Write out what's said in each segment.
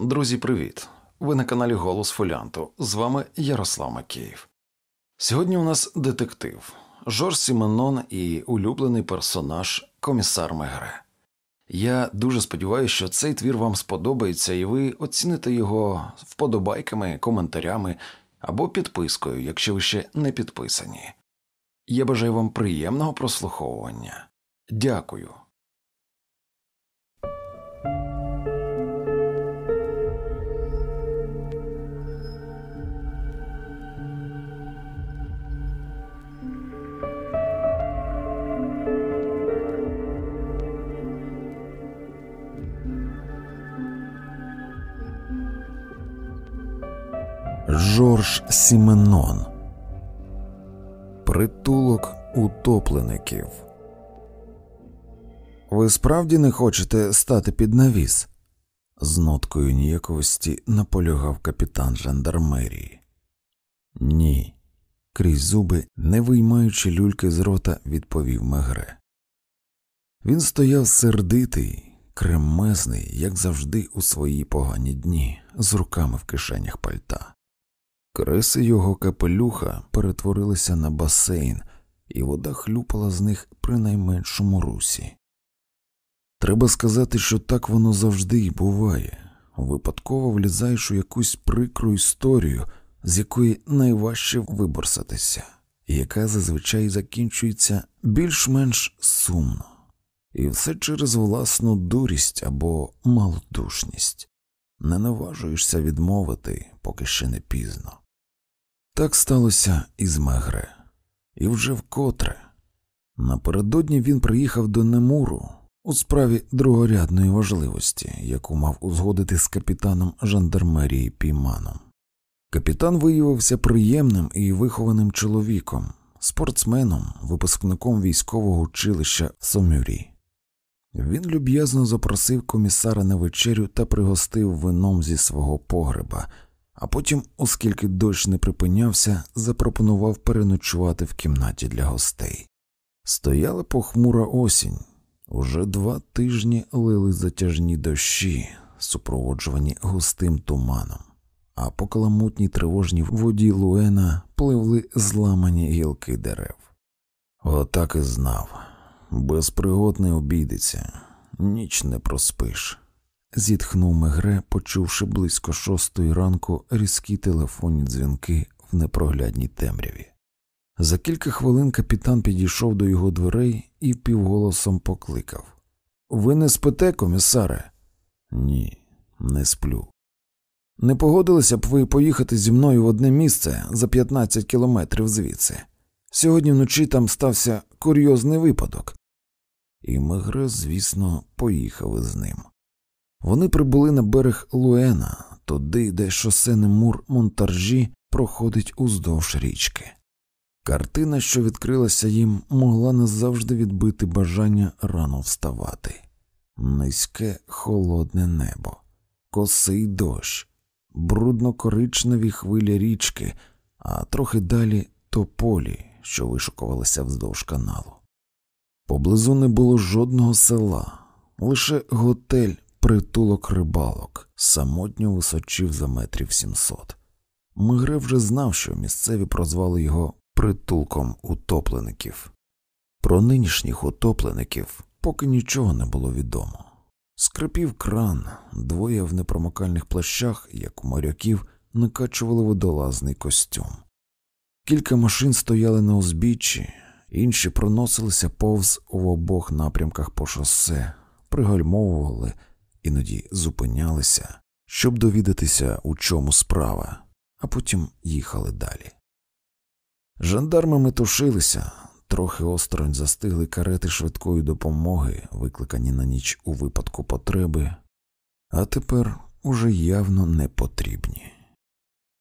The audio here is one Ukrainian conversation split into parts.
Друзі, привіт! Ви на каналі Голос Фоліанту. З вами Ярослав Макеєв. Сьогодні у нас детектив Жорж Сіменон і улюблений персонаж комісар Мегре. Я дуже сподіваюся, що цей твір вам сподобається і ви оціните його вподобайками, коментарями або підпискою, якщо ви ще не підписані. Я бажаю вам приємного прослуховування. Дякую. Жорж Сіменон Притулок утоплеників. Ви справді не хочете стати під навіс? з ноткою ніяковості наполягав капітан жандармерії. Ні. Крізь зуби, не виймаючи люльки з рота, відповів Мегре. Він стояв сердитий, кремезний, як завжди, у свої погані дні, з руками в кишенях пальта. Креси його капелюха перетворилися на басейн, і вода хлюпала з них при найменшому русі. Треба сказати, що так воно завжди й буває випадково влізаєш у якусь прикру історію, з якої найважче виборсатися, яка зазвичай закінчується більш-менш сумно, і все через власну дурість або малодушність. Не наважуєшся відмовити, поки ще не пізно. Так сталося і з Мегре, і вже вкотре. Напередодні він приїхав до Немуру у справі другорядної важливості, яку мав узгодити з капітаном жандармерії Піманом. Капітан виявився приємним і вихованим чоловіком, спортсменом, випускником військового училища Сомюрі. Він люб'язно запросив комісара на вечерю та пригостив вином зі свого погреба а потім, оскільки дощ не припинявся, запропонував переночувати в кімнаті для гостей. Стояла похмура осінь, уже два тижні лили затяжні дощі, супроводжувані густим туманом, а по каламутній тривожній воді Луена пливли зламані гілки дерев. Отак і знав. Без пригод не обійдеться, ніч не проспиш зітхнув Мегре, почувши близько шостої ранку різкі телефонні дзвінки в непроглядній темряві. За кілька хвилин капітан підійшов до його дверей і півголосом покликав Ви не спите, комісаре? Ні, не сплю. Не погодилися б ви поїхати зі мною в одне місце за 15 кілометрів звідси. Сьогодні вночі там стався курйозний випадок. І Мегре, звісно, поїхав із ним. Вони прибули на берег Луена, туди, де шосений мур монтаржі проходить уздовж річки. Картина, що відкрилася їм, могла назавжди відбити бажання рано вставати. Низьке холодне небо, косий дощ, брудно коричневі хвилі річки, а трохи далі тополі, що вишукувалися вздовж каналу. Поблизу не було жодного села, лише готель притулок рибалок, самотньо височив за метрів сімсот. Мигре вже знав, що місцеві прозвали його притулком утоплеників. Про нинішніх утоплеників поки нічого не було відомо. Скрипів кран, двоє в непромокальних плащах, як у моряків, накачували водолазний костюм. Кілька машин стояли на узбіччі, інші проносилися повз у обох напрямках по шосе, пригальмовували іноді зупинялися, щоб довідатися, у чому справа, а потім їхали далі. Жандарми метушилися, трохи осторонь застигли карети швидкої допомоги, викликані на ніч у випадку потреби, а тепер уже явно не потрібні.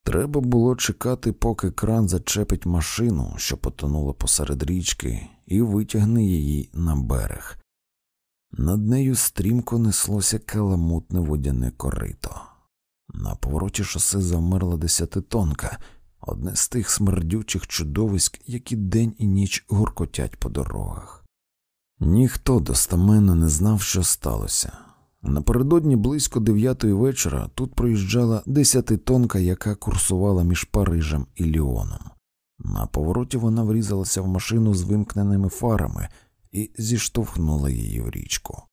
Треба було чекати, поки кран зачепить машину, що потонула посеред річки, і витягне її на берег, над нею стрімко неслося каламутне водяне корито. На повороті шосе замерла десятитонка, одне з тих смердючих чудовиськ, які день і ніч гуркотять по дорогах. Ніхто достаменно не знав, що сталося. Напередодні близько дев'ятої вечора тут проїжджала десятитонка, яка курсувала між Парижем і Ліоном. На повороті вона врізалася в машину з вимкненими фарами і зіштовхнула її в річку.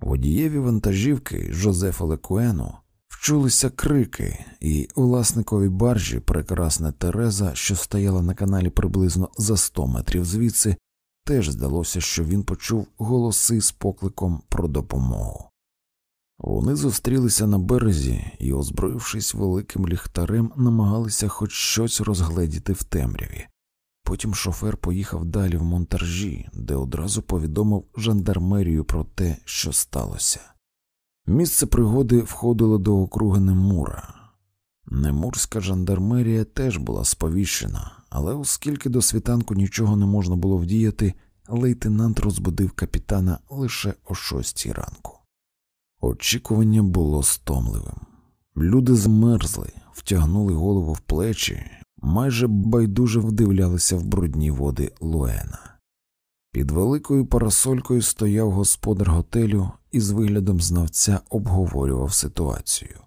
Водієві вантажівки Жозефа Лекуену вчулися крики, і власникові баржі прекрасна Тереза, що стояла на каналі приблизно за сто метрів звідси, теж здалося, що він почув голоси з покликом про допомогу. Вони зустрілися на березі і, озброївшись великим ліхтарем, намагалися хоч щось розгледіти в темряві. Потім шофер поїхав далі в монтажі, де одразу повідомив жандармерію про те, що сталося. Місце пригоди входило до округи Немура. Немурська жандармерія теж була сповіщена, але оскільки до світанку нічого не можна було вдіяти, лейтенант розбудив капітана лише о шостій ранку. Очікування було стомливим. Люди змерзли, втягнули голову в плечі, майже байдуже вдивлялися в брудні води Луена. Під великою парасолькою стояв господар готелю і з виглядом знавця обговорював ситуацію.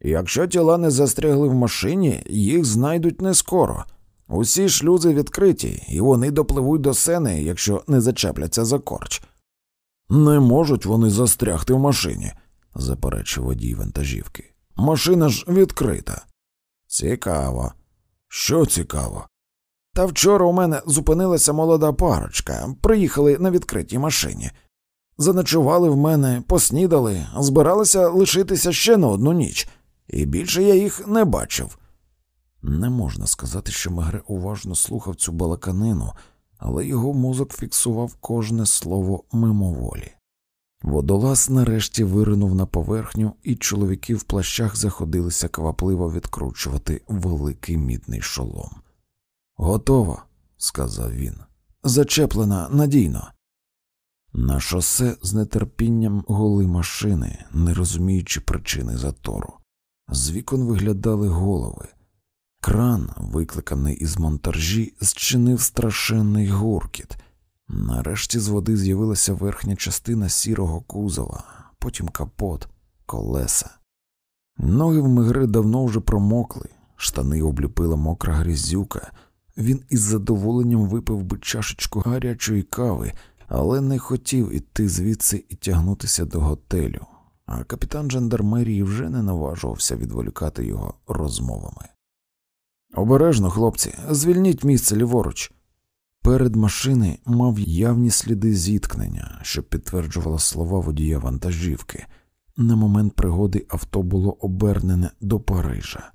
Якщо тіла не застрягли в машині, їх знайдуть не скоро. Усі шлюзи відкриті, і вони допливуть до сени, якщо не зачепляться за корч. Не можуть вони застрягти в машині, заперечив водій вантажівки. Машина ж відкрита. Цікаво. Що цікаво? Та вчора у мене зупинилася молода парочка, приїхали на відкритій машині. Заночували в мене, поснідали, збиралися лишитися ще на одну ніч, і більше я їх не бачив. Не можна сказати, що Мегре уважно слухав цю балаканину, але його мозок фіксував кожне слово мимоволі. Водолаз нарешті виринув на поверхню, і чоловіки в плащах заходилися квапливо відкручувати великий мідний шолом. Готово, сказав він. Зачеплена надійно. На шосе з нетерпінням голи машини, не розуміючи причини затору. З вікон виглядали голови. Кран, викликаний із монтажі, зчинив страшенний гуркіт. Нарешті з води з'явилася верхня частина сірого кузова, потім капот, колеса. Ноги в мигри давно вже промокли, штани обліпила мокра грізюка. Він із задоволенням випив би чашечку гарячої кави, але не хотів іти звідси і тягнутися до готелю, а капітан жандармерії вже не наважувався відволікати його розмовами. Обережно, хлопці, звільніть місце ліворуч. Перед машини мав явні сліди зіткнення, що підтверджувало слова водія вантажівки. На момент пригоди авто було обернене до Парижа.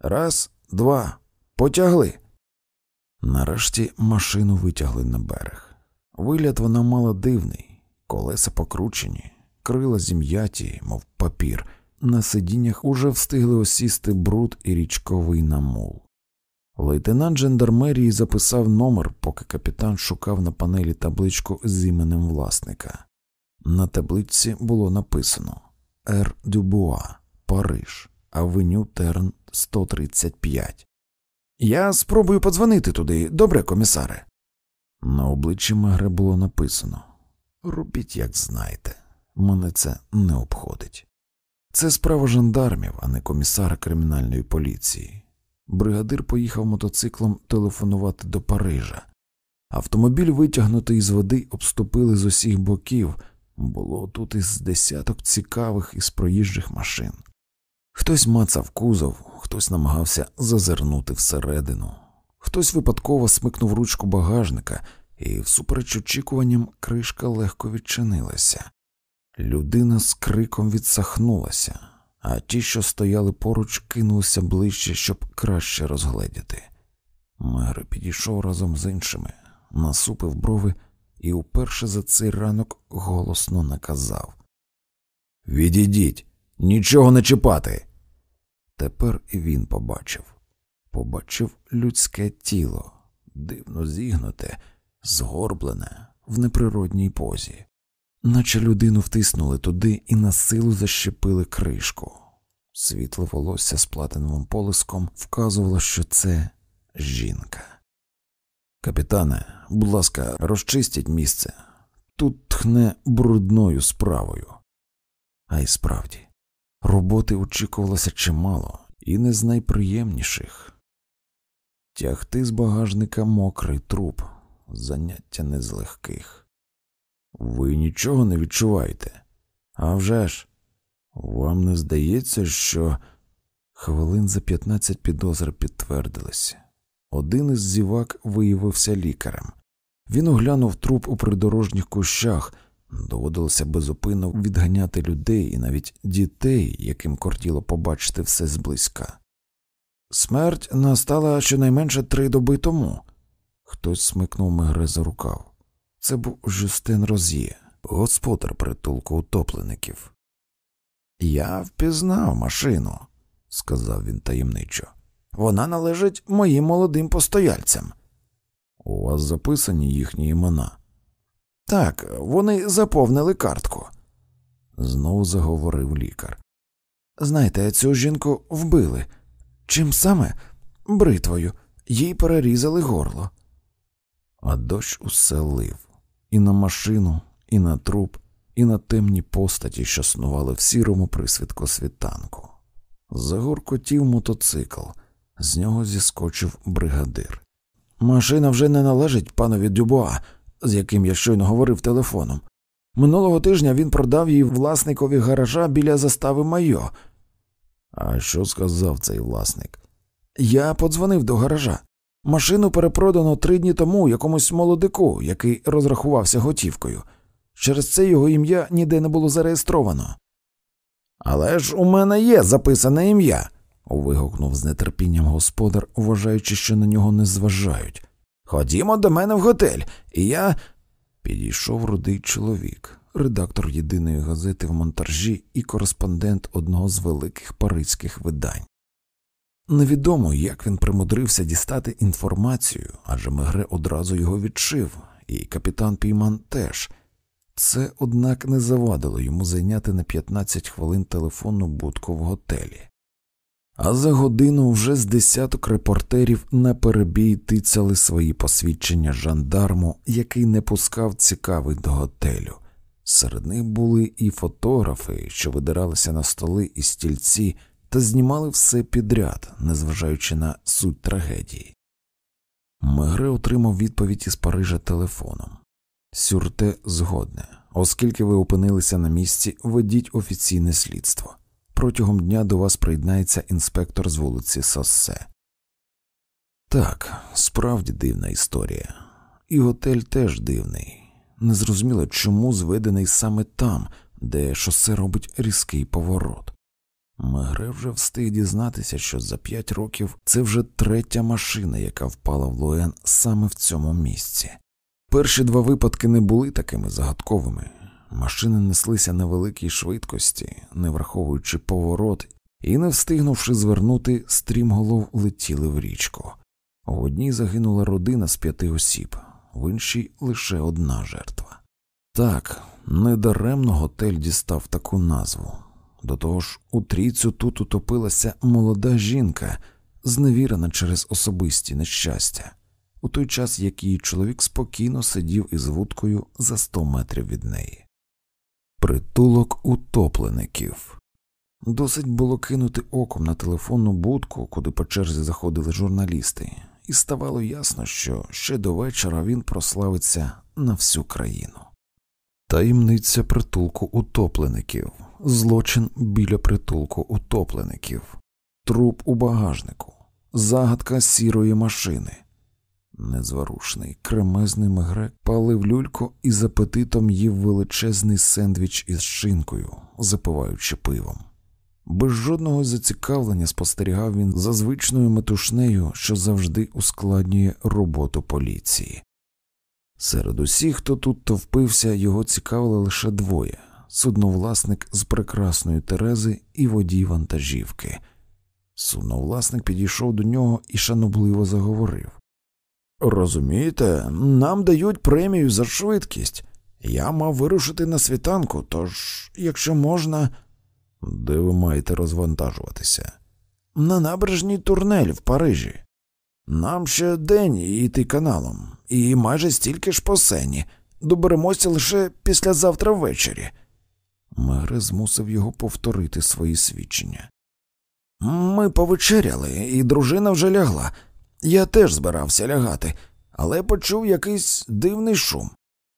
Раз, два, потягли. Нарешті машину витягли на берег. Вигляд вона мала дивний, колеса покручені, крила зім'яті, мов папір. На сидіннях уже встигли осісти бруд і річковий намул. Лейтенант жандармерії записав номер, поки капітан шукав на панелі табличку з іменем власника. На табличці було написано Р. Дюбуа, Париж, Авеню Терн 135. Я спробую подзвонити туди, добре, комісаре. На обличчі Мегре було написано Робіть, як знаєте, мене це не обходить. Це справа жандармів, а не комісара кримінальної поліції. Бригадир поїхав мотоциклом телефонувати до Парижа. Автомобіль, витягнутий із води, обступили з усіх боків. Було тут із десяток цікавих із проїжджих машин. Хтось мацав кузов, хтось намагався зазирнути всередину, хтось випадково смикнув ручку багажника, і, всупереч очікуванням, кришка легко відчинилася. Людина з криком відсахнулася, а ті, що стояли поруч, кинулися ближче, щоб краще розгледіти. Мер підійшов разом з іншими, насупив брови і уперше за цей ранок голосно наказав Відійдіть, нічого не чіпати. Тепер і він побачив побачив людське тіло, дивно зігнуте, згорблене в неприродній позі наче людину втиснули туди і на силу защепили кришку. Світле волосся з платиновим полиском вказувало, що це жінка. Капітане, будь ласка, розчистіть місце. Тут тхне брудною справою. А й справді, роботи очікувалося чимало, і не з найприємніших. Тягти з багажника мокрий труп, заняття не з легких. Ви нічого не відчуваєте? А вже ж, вам не здається, що хвилин за 15 підозри підтвердилися. Один із зівак виявився лікарем. Він оглянув труп у придорожніх кущах, доводилося безупинно відганяти людей і навіть дітей, яким кортіло побачити все зблизька. Смерть настала щонайменше три доби тому. Хтось смикнув Мегре за рукав. Це був Жюстин Роз'є, господар притулку утоплеників. Я впізнав машину, сказав він таємничо. Вона належить моїм молодим постояльцям. У вас записані їхні імена? Так, вони заповнили картку. Знову заговорив лікар. Знаєте, цю жінку вбили. Чим саме? Бритвою, їй перерізали горло. А дощ усе лив і на машину, і на труп, і на темні постаті, що снували в сірому присвідку світанку. Загуркотів мотоцикл, з нього зіскочив бригадир. Машина вже не належить панові Дюбуа, з яким я щойно говорив телефоном. Минулого тижня він продав її власникові гаража біля застави Майо. А що сказав цей власник? Я подзвонив до гаража. Машину перепродано три дні тому якомусь молодику, який розрахувався готівкою. Через це його ім'я ніде не було зареєстровано. Але ж у мене є записане ім'я. вигукнув з нетерпінням господар, вважаючи, що на нього не зважають. Ходімо до мене в готель, і я. Підійшов рудий чоловік, редактор єдиної газети в монтажі і кореспондент одного з великих паризьких видань. Невідомо, як він примудрився дістати інформацію, адже Мегре одразу його відшив, і капітан Пійман теж. Це, однак, не завадило йому зайняти на 15 хвилин телефонну будку в готелі. А за годину вже з десяток репортерів на перебій тицяли свої посвідчення жандарму, який не пускав цікавий до готелю. Серед них були і фотографи, що видиралися на столи і стільці та знімали все підряд, незважаючи на суть трагедії. Мегре отримав відповідь із Парижа телефоном. Сюрте згодне, оскільки ви опинилися на місці, ведіть офіційне слідство. Протягом дня до вас приєднається інспектор з вулиці Соссе. Так, справді дивна історія. І готель теж дивний. Незрозуміло, чому зведений саме там, де шосе робить різкий поворот. Мегре вже встиг дізнатися, що за п'ять років це вже третя машина, яка впала в Луен саме в цьому місці. Перші два випадки не були такими загадковими. Машини неслися на великій швидкості, не враховуючи поворот, і, не встигнувши звернути, стрімголов летіли в річку. В одній загинула родина з п'яти осіб, в іншій лише одна жертва. Так, недаремно готель дістав таку назву. До того ж, у трійцю тут утопилася молода жінка, зневірена через особисті нещастя, у той час як її чоловік спокійно сидів із вудкою за сто метрів від неї. Притулок утоплеників. Досить було кинути оком на телефонну будку, куди по черзі заходили журналісти, і ставало ясно, що ще до вечора він прославиться на всю країну. Таємниця притулку утоплеників, злочин біля притулку утоплеників, труп у багажнику, загадка сірої машини. Незворушний, кремезний мегрек палив люльку і з апетитом їв величезний сендвіч із шинкою, запиваючи пивом. Без жодного зацікавлення спостерігав він за звичною метушнею, що завжди ускладнює роботу поліції. Серед усіх, хто тут товпився, його цікавили лише двоє судновласник з прекрасної Терези і водій вантажівки. Судновласник підійшов до нього і шанобливо заговорив. Розумієте, нам дають премію за швидкість. Я мав вирушити на світанку, тож, якщо можна. Де ви маєте розвантажуватися? На набережній турнель в Парижі. Нам ще день йти каналом, і майже стільки ж по сені. Доберемося лише післязавтра ввечері. Мегре змусив його повторити свої свідчення. Ми повечеряли, і дружина вже лягла. Я теж збирався лягати, але почув якийсь дивний шум.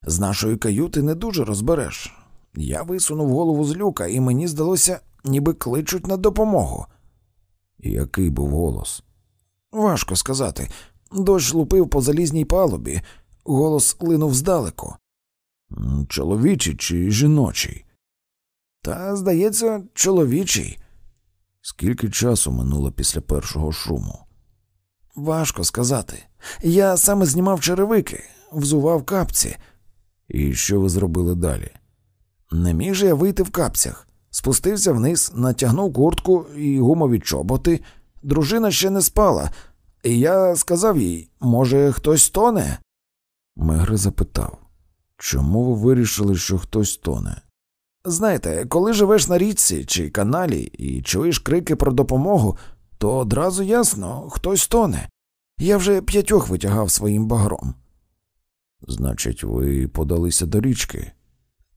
З нашої каюти не дуже розбереш. Я висунув голову з люка, і мені здалося, ніби кличуть на допомогу. Який був голос? Важко сказати. Дощ лупив по залізній палубі, голос линув здалеку. Чоловічий чи жіночий? Та, здається, чоловічий. Скільки часу минуло після першого шуму? Важко сказати. Я саме знімав черевики, взував капці. І що ви зробили далі? Не міг же я вийти в капцях. Спустився вниз, натягнув куртку і гумові чоботи. Дружина ще не спала, і я сказав їй, може, хтось тоне? Мегре запитав, чому ви вирішили, що хтось тоне? Знаєте, коли живеш на річці чи каналі і чуєш крики про допомогу, то одразу ясно, хтось тоне. Я вже п'ятьох витягав своїм багром. Значить, ви подалися до річки?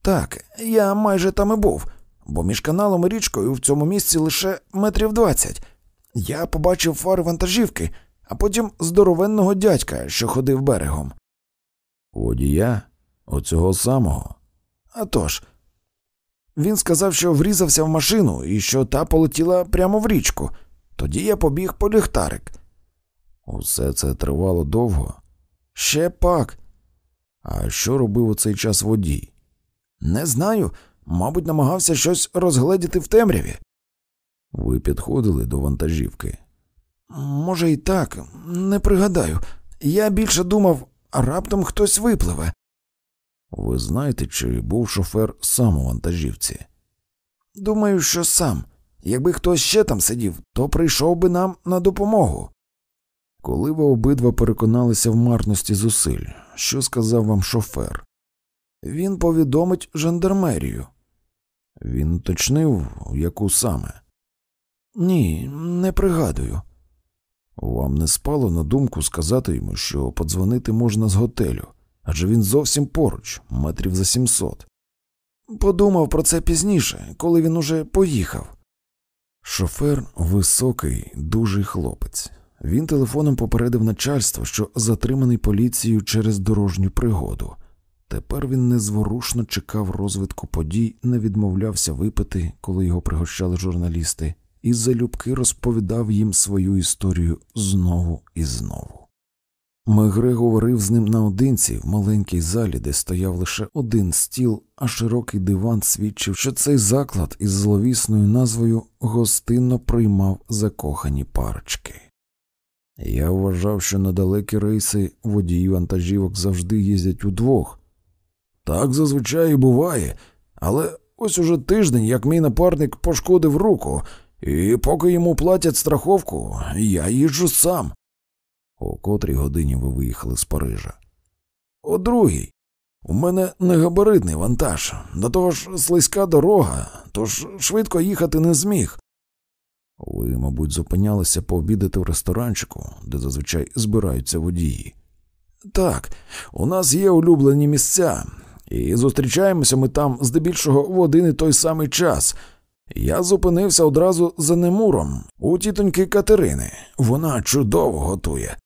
Так, я майже там і був, бо між каналом і річкою в цьому місці лише метрів двадцять. Я побачив фари вантажівки, а потім здоровенного дядька, що ходив берегом. Водія? Оцього самого? «А тож». Він сказав, що врізався в машину і що та полетіла прямо в річку. Тоді я побіг по ліхтарик. Усе це тривало довго. Ще пак. А що робив у цей час водій? Не знаю. Мабуть, намагався щось розгледіти в темряві. Ви підходили до вантажівки? Може, і так, не пригадаю. Я більше думав, раптом хтось випливе. Ви знаєте, чи був шофер сам у вантажівці? Думаю, що сам. Якби хтось ще там сидів, то прийшов би нам на допомогу. Коли ви обидва переконалися в марності зусиль, що сказав вам шофер? Він повідомить жандармерію. Він уточнив, яку саме? Ні, не пригадую. Вам не спало на думку сказати йому, що подзвонити можна з готелю, адже він зовсім поруч, метрів за сімсот. Подумав про це пізніше, коли він уже поїхав. Шофер високий, дужий хлопець. Він телефоном попередив начальство, що затриманий поліцією через дорожню пригоду. Тепер він незворушно чекав розвитку подій, не відмовлявся випити, коли його пригощали журналісти, і залюбки розповідав їм свою історію знову і знову. Мегре говорив з ним наодинці в маленькій залі, де стояв лише один стіл, а широкий диван свідчив, що цей заклад із зловісною назвою гостинно приймав закохані парочки. Я вважав, що на далекі рейси водії вантажівок завжди їздять удвох. Так зазвичай і буває, але ось уже тиждень, як мій напарник пошкодив руку, і поки йому платять страховку, я їжджу сам. О котрій годині ви виїхали з Парижа? О другій. У мене негабаритний вантаж, до того ж слизька дорога, тож швидко їхати не зміг. Ви, мабуть, зупинялися пообідати в ресторанчику, де зазвичай збираються водії. Так, у нас є улюблені місця, і зустрічаємося ми там здебільшого в один і той самий час. Я зупинився одразу за Немуром у тітоньки Катерини. Вона чудово готує.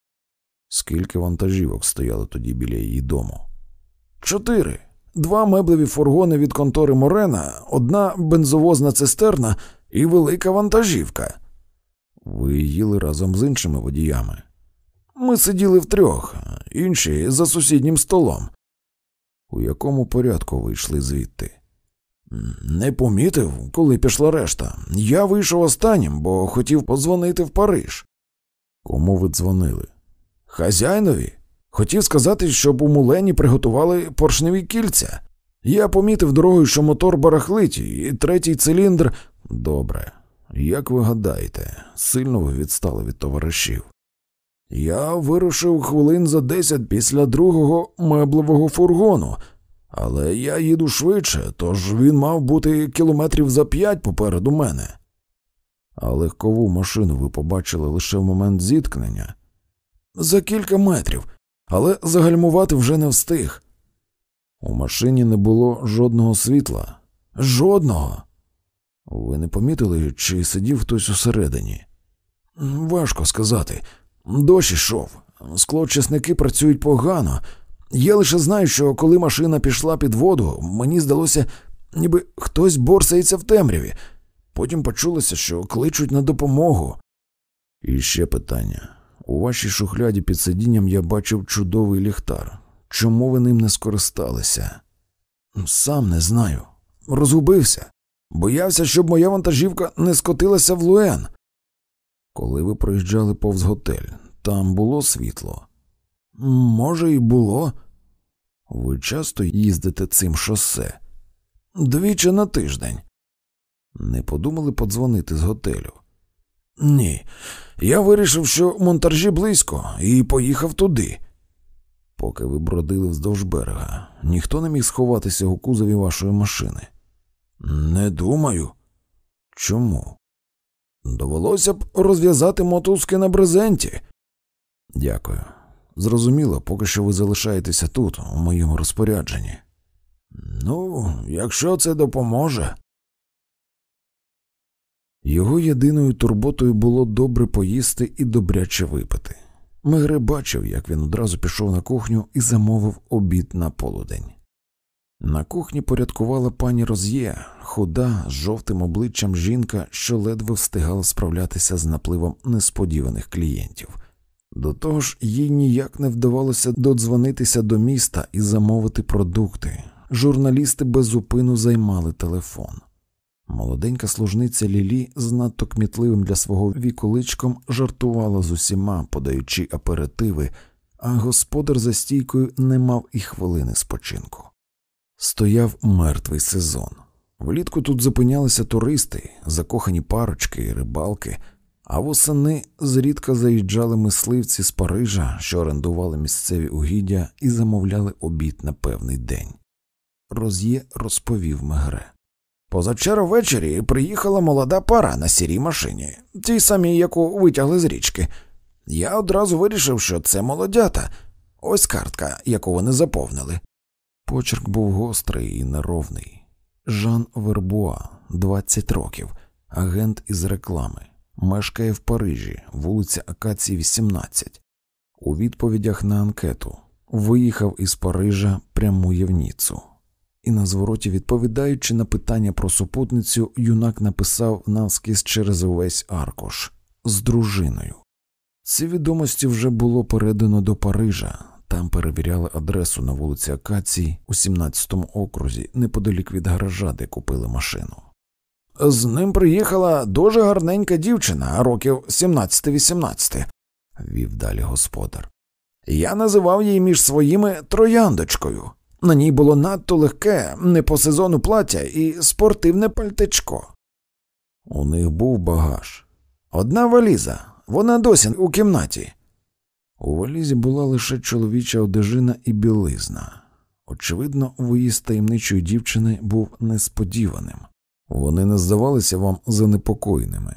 Скільки вантажівок стояло тоді біля її дому? Чотири. Два меблеві фургони від контори Морена, одна бензовозна цистерна і велика вантажівка. Ви їли разом з іншими водіями. Ми сиділи втрьох, інші за сусіднім столом. У якому порядку вийшли звідти? Не помітив, коли пішла решта. Я вийшов останнім, бо хотів подзвонити в Париж. Кому ви дзвонили? Хазяйнові. Хотів сказати, щоб у мулені приготували поршневі кільця. Я помітив дорогою, що мотор барахлить, і третій циліндр. Добре. Як ви гадаєте, сильно ви відстали від товаришів? Я вирушив хвилин за десять після другого меблевого фургону, але я їду швидше, тож він мав бути кілометрів за п'ять попереду мене. А легкову машину ви побачили лише в момент зіткнення? За кілька метрів, але загальмувати вже не встиг. У машині не було жодного світла. Жодного. Ви не помітили, чи сидів хтось усередині? Важко сказати. Дощ ішов. Склочисники працюють погано. Я лише знаю, що коли машина пішла під воду, мені здалося, ніби хтось борсається в темряві. Потім почулося, що кличуть на допомогу. І ще питання. У вашій шухляді під сидінням я бачив чудовий ліхтар. Чому ви ним не скористалися? Сам не знаю. Розгубився. Боявся, щоб моя вантажівка не скотилася в Луен. Коли ви проїжджали повз готель, там було світло? Може, і було. Ви часто їздите цим шосе? Двічі на тиждень. Не подумали подзвонити з готелю? Ні. Я вирішив, що монтажі близько, і поїхав туди. Поки ви бродили вздовж берега, ніхто не міг сховатися у кузові вашої машини. Не думаю. Чому? Довелося б розв'язати мотузки на брезенті. Дякую. Зрозуміло, поки що ви залишаєтеся тут, у моєму розпорядженні. Ну, якщо це допоможе. Його єдиною турботою було добре поїсти і добряче випити. Мегре бачив, як він одразу пішов на кухню і замовив обід на полудень. На кухні порядкувала пані Роз'є, худа, з жовтим обличчям жінка, що ледве встигала справлятися з напливом несподіваних клієнтів. До того ж, їй ніяк не вдавалося додзвонитися до міста і замовити продукти. Журналісти безупину займали телефон. Молоденька служниця Лілі з надто кмітливим для свого віку личком жартувала з усіма, подаючи аперитиви, а господар за стійкою не мав і хвилини спочинку. Стояв мертвий сезон. Влітку тут зупинялися туристи, закохані парочки і рибалки, а восени зрідка заїжджали мисливці з Парижа, що орендували місцеві угіддя і замовляли обід на певний день. Роз'є розповів Мегре. Позавчора ввечері приїхала молода пара на сірій машині, тій самій, яку витягли з річки. Я одразу вирішив, що це молодята. Ось картка, яку вони заповнили. Почерк був гострий і неровний. Жан Вербуа, 20 років, агент із реклами, мешкає в Парижі, вулиця Акації, 18. У відповідях на анкету виїхав із Парижа, прямує в Ніцу. І на звороті, відповідаючи на питання про супутницю, юнак написав навскіз через увесь аркуш з дружиною. Ці відомості вже було передано до Парижа, там перевіряли адресу на вулиці Акації у 17-му окрузі, неподалік від гаража, де купили машину. З ним приїхала дуже гарненька дівчина, років 17-18, вів далі господар. Я називав її між своїми трояндочкою. На ній було надто легке, не по сезону плаття і спортивне пальтечко. У них був багаж. Одна валіза, вона досі у кімнаті. У валізі була лише чоловіча одежина і білизна. Очевидно, виїзд таємничої дівчини був несподіваним. Вони не здавалися вам занепокоєними.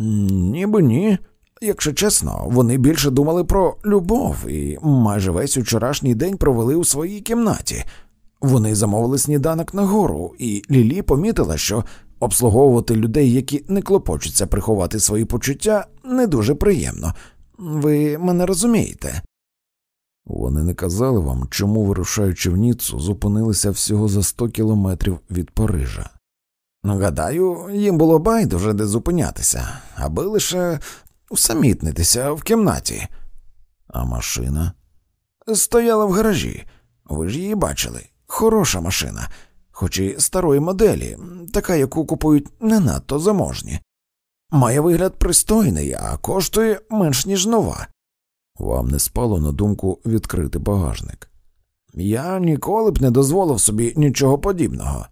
Ніби ні. Якщо чесно, вони більше думали про любов і майже весь вчорашній день провели у своїй кімнаті. Вони замовили сніданок нагору, і Лілі помітила, що обслуговувати людей, які не клопочуться приховати свої почуття, не дуже приємно. Ви мене розумієте? Вони не казали вам, чому, вирушаючи в Ніццу, зупинилися всього за сто кілометрів від Парижа. Ну, гадаю, їм було байдуже де зупинятися, аби лише усамітнитися в кімнаті. А машина стояла в гаражі. Ви ж її бачили. Хороша машина, хоч і старої моделі, така, яку купують не надто заможні. Має вигляд пристойний, а коштує менш ніж нова. Вам не спало на думку відкрити багажник. Я ніколи б не дозволив собі нічого подібного.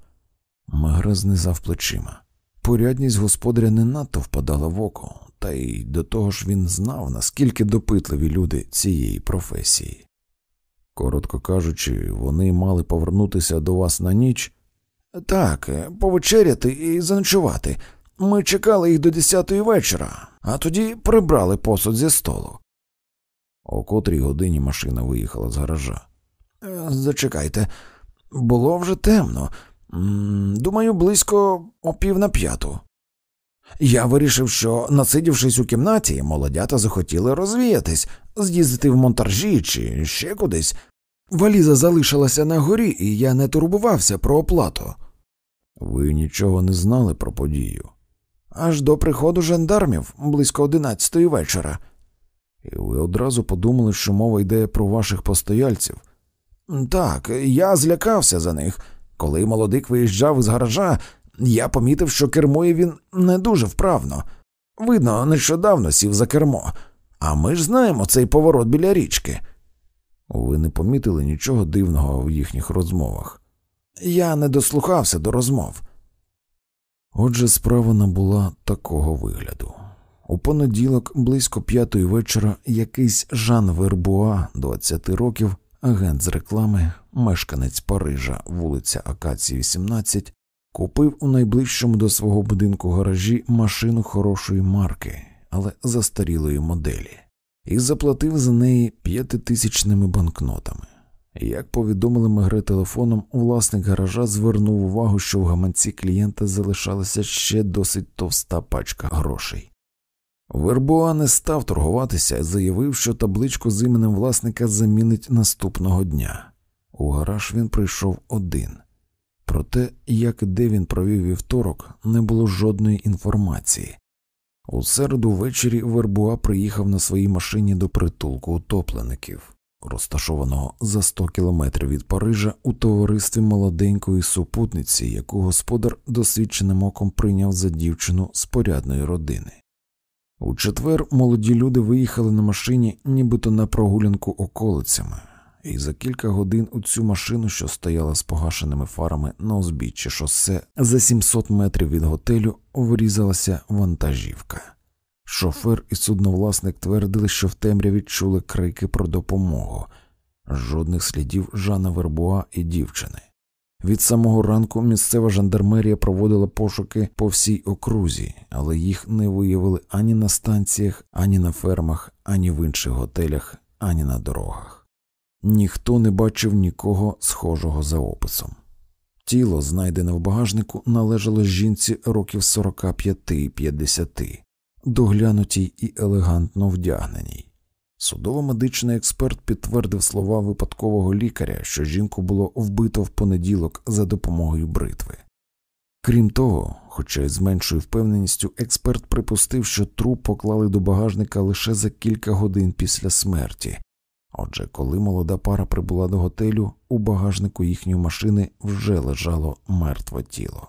Мегре знизав плечима. Порядність господаря не надто впадала в око, та й до того ж він знав, наскільки допитливі люди цієї професії. Коротко кажучи, вони мали повернутися до вас на ніч. Так, повечеряти і заночувати. Ми чекали їх до десятої вечора, а тоді прибрали посуд зі столу. О котрій годині машина виїхала з гаража. Зачекайте, було вже темно. Думаю, близько о пів на п'яту. Я вирішив, що, насидівшись у кімнаті, молодята захотіли розвіятись, з'їздити в монтаржі чи ще кудись. Валіза залишилася на горі, і я не турбувався про оплату. Ви нічого не знали про подію? Аж до приходу жандармів близько одинадцятої вечора. І ви одразу подумали, що мова йде про ваших постояльців. Так, я злякався за них. Коли молодик виїжджав із гаража, я помітив, що кермує він не дуже вправно. Видно, нещодавно сів за кермо, а ми ж знаємо цей поворот біля річки. Ви не помітили нічого дивного в їхніх розмовах. Я не дослухався до розмов. Отже, справа набула такого вигляду. У понеділок, близько п'ятої вечора, якийсь Жан Вербуа, 20 років, агент з реклами, мешканець Парижа, вулиця Акації, 18, купив у найближчому до свого будинку гаражі машину хорошої марки, але застарілої моделі, і заплатив за неї п'ятитисячними банкнотами. Як повідомили Мегре телефоном, власник гаража звернув увагу, що в гаманці клієнта залишалася ще досить товста пачка грошей. Вербуа не став торгуватися заявив, що табличку з іменем власника замінить наступного дня. У гараж він прийшов один. Про те, як і де він провів вівторок, не було жодної інформації. У середу ввечері Вербуа приїхав на своїй машині до притулку утоплеників, розташованого за 100 кілометрів від Парижа у товаристві молоденької супутниці, яку господар досвідченим оком прийняв за дівчину з порядної родини. У четвер молоді люди виїхали на машині, нібито на прогулянку околицями, і за кілька годин у цю машину, що стояла з погашеними фарами на узбіччі шосе, за 700 метрів від готелю врізалася вантажівка. Шофер і судновласник твердили, що в темряві чули крики про допомогу, жодних слідів Жана Вербуа і дівчини. Від самого ранку місцева жандармерія проводила пошуки по всій окрузі, але їх не виявили ані на станціях, ані на фермах, ані в інших готелях, ані на дорогах. Ніхто не бачив нікого схожого за описом. Тіло, знайдене в багажнику, належало жінці років 45-50, доглянутій і елегантно вдягненій. Судово-медичний експерт підтвердив слова випадкового лікаря, що жінку було вбито в понеділок за допомогою бритви. Крім того, хоча й з меншою впевненістю, експерт припустив, що труп поклали до багажника лише за кілька годин після смерті. Отже, коли молода пара прибула до готелю, у багажнику їхньої машини вже лежало мертве тіло.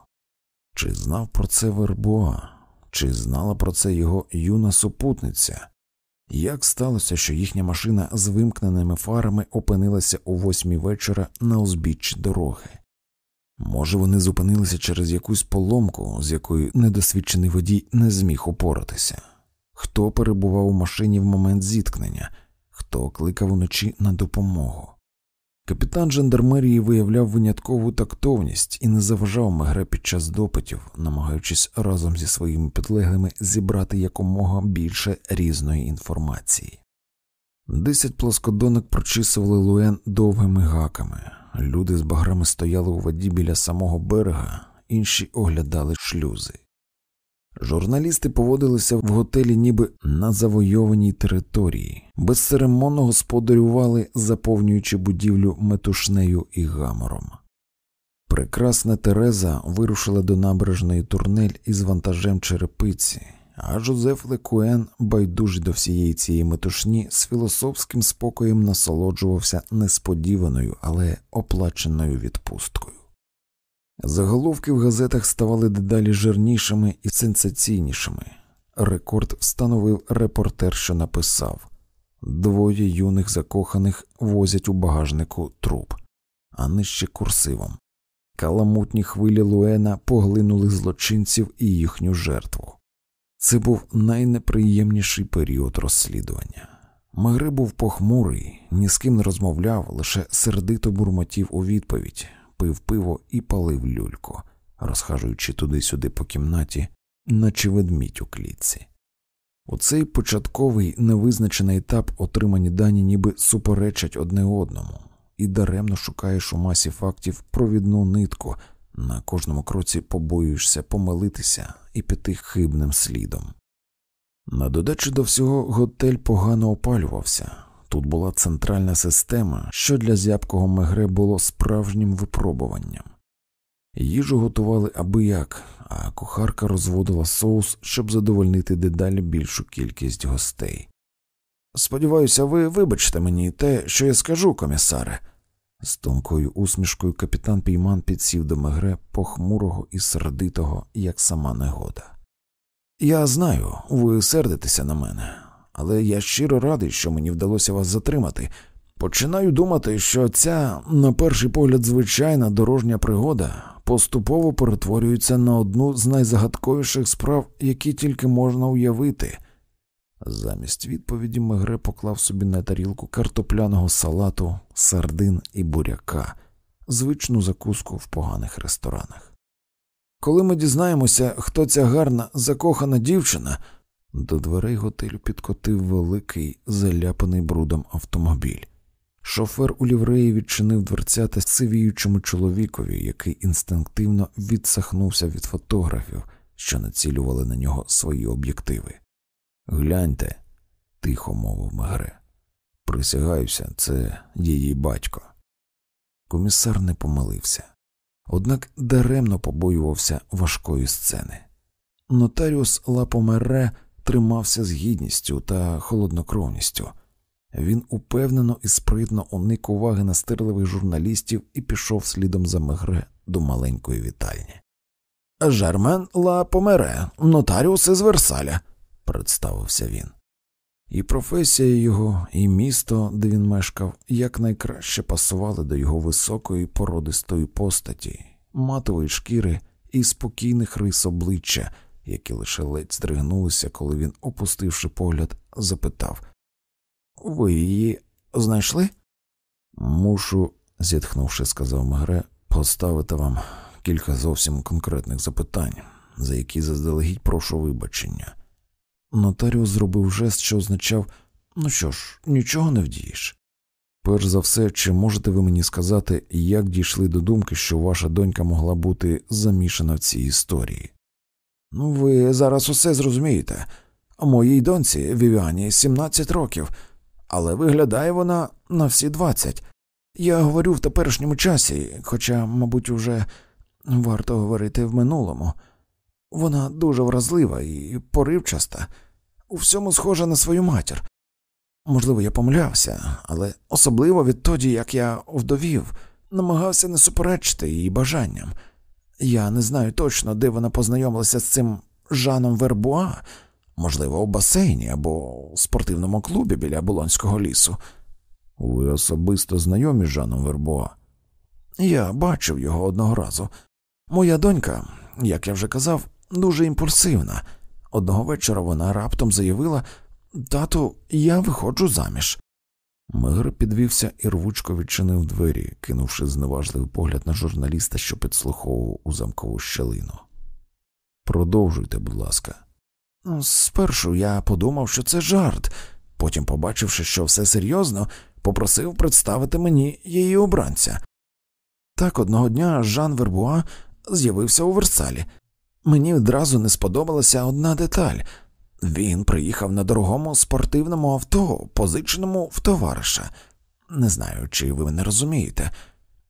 Чи знав про це Вербуа? Чи знала про це його юна супутниця? Як сталося, що їхня машина з вимкненими фарами опинилася о восьмій вечора на узбіччі дороги? Може, вони зупинилися через якусь поломку, з якою недосвідчений водій не зміг упоратися? Хто перебував у машині в момент зіткнення, хто кликав уночі на допомогу? Капітан жандармерії виявляв виняткову тактовність і не заважав Мегре під час допитів, намагаючись разом зі своїми підлеглими зібрати якомога більше різної інформації. Десять плоскодонок прочисували Луен довгими гаками. Люди з баграми стояли у воді біля самого берега, інші оглядали шлюзи. Журналісти поводилися в готелі ніби на завойованій території, безцеремонно господарювали, заповнюючи будівлю метушнею і гамором. Прекрасна Тереза вирушила до набережної турнель із вантажем черепиці, а Жозеф Лекуен, байдужий до всієї цієї метушні, з філософським спокоєм насолоджувався несподіваною, але оплаченою відпусткою. Заголовки в газетах ставали дедалі жирнішими і сенсаційнішими. Рекорд встановив репортер, що написав двоє юних закоханих возять у багажнику труп, а нижче курсивом. Каламутні хвилі Луена поглинули злочинців і їхню жертву. Це був найнеприємніший період розслідування. Магре був похмурий, ні з ким не розмовляв, лише сердито бурмотів у відповідь, пив пиво і палив люльку, розхажуючи туди-сюди по кімнаті, наче ведмідь у клітці. У цей початковий невизначений етап отримані дані ніби суперечать одне одному, і даремно шукаєш у масі фактів провідну нитку, На кожному кроці побоюєшся помилитися і піти хибним слідом. На додачу до всього готель погано опалювався. Тут була центральна система, що для зябкого мегре було справжнім випробуванням. Їжу готували аби як, а кухарка розводила соус, щоб задовольнити дедалі більшу кількість гостей. Сподіваюся, ви вибачте мені те, що я скажу, комісаре. З тонкою усмішкою капітан Пійман підсів до мегре похмурого і сердитого, як сама негода. Я знаю, ви сердитеся на мене, але я щиро радий, що мені вдалося вас затримати. Починаю думати, що ця, на перший погляд, звичайна дорожня пригода поступово перетворюється на одну з найзагадковіших справ, які тільки можна уявити. Замість відповіді Мегре поклав собі на тарілку картопляного салату, сардин і буряка, звичну закуску в поганих ресторанах. Коли ми дізнаємося, хто ця гарна закохана дівчина, до дверей готелю підкотив великий, заляпаний брудом автомобіль. Шофер у лівреї відчинив дверцята сивіючому чоловікові, який інстинктивно відсахнувся від фотографів, що націлювали на нього свої об'єктиви. Гляньте, тихо мовив Мегре. Присягаюся, це її батько. Комісар не помилився, однак даремно побоювався важкої сцени. Нотаріус Лапомере тримався з гідністю та холоднокровністю. Він упевнено і спритно уник уваги настирливих журналістів і пішов слідом за Мегре до маленької вітальні. Жермен Ла Помере, нотаріус із Версаля, представився він. І професія його, і місто, де він мешкав, якнайкраще пасували до його високої породистої постаті, матової шкіри і спокійних рис обличчя, які лише ледь здригнулися, коли він, опустивши погляд, запитав Ви її знайшли? Мушу, зітхнувши, сказав Мегре, поставити вам кілька зовсім конкретних запитань, за які заздалегідь прошу вибачення. Нотаріус зробив жест, що означав ну що ж, нічого не вдієш. Перш за все, чи можете ви мені сказати, як дійшли до думки, що ваша донька могла бути замішана в цій історії? Ну, ви зараз усе зрозумієте. Моїй доньці Вівіані 17 років, але виглядає вона на всі 20. Я говорю в теперішньому часі, хоча, мабуть, уже варто говорити в минулому. Вона дуже вразлива і поривчаста, у всьому схожа на свою матір. Можливо, я помилявся, але особливо відтоді, як я вдовів, намагався не суперечити її бажанням. Я не знаю точно, де вона познайомилася з цим Жаном Вербуа, можливо, у басейні або у спортивному клубі біля Болонського лісу. Ви особисто знайомі з Жаном Вербуа? Я бачив його одного разу. Моя донька, як я вже казав, дуже імпульсивна. Одного вечора вона раптом заявила Тату, я виходжу заміж. Мегр підвівся і рвучко відчинив двері, кинувши зневажливий погляд на журналіста, що підслуховував у замкову щелину. Продовжуйте, будь ласка. «Ну, Спершу я подумав, що це жарт, потім, побачивши, що все серйозно, попросив представити мені її обранця. Так одного дня Жан Вербуа з'явився у Версалі. Мені одразу не сподобалася одна деталь. Він приїхав на дорогому спортивному авто, позиченому в товариша. Не знаю, чи ви мене розумієте.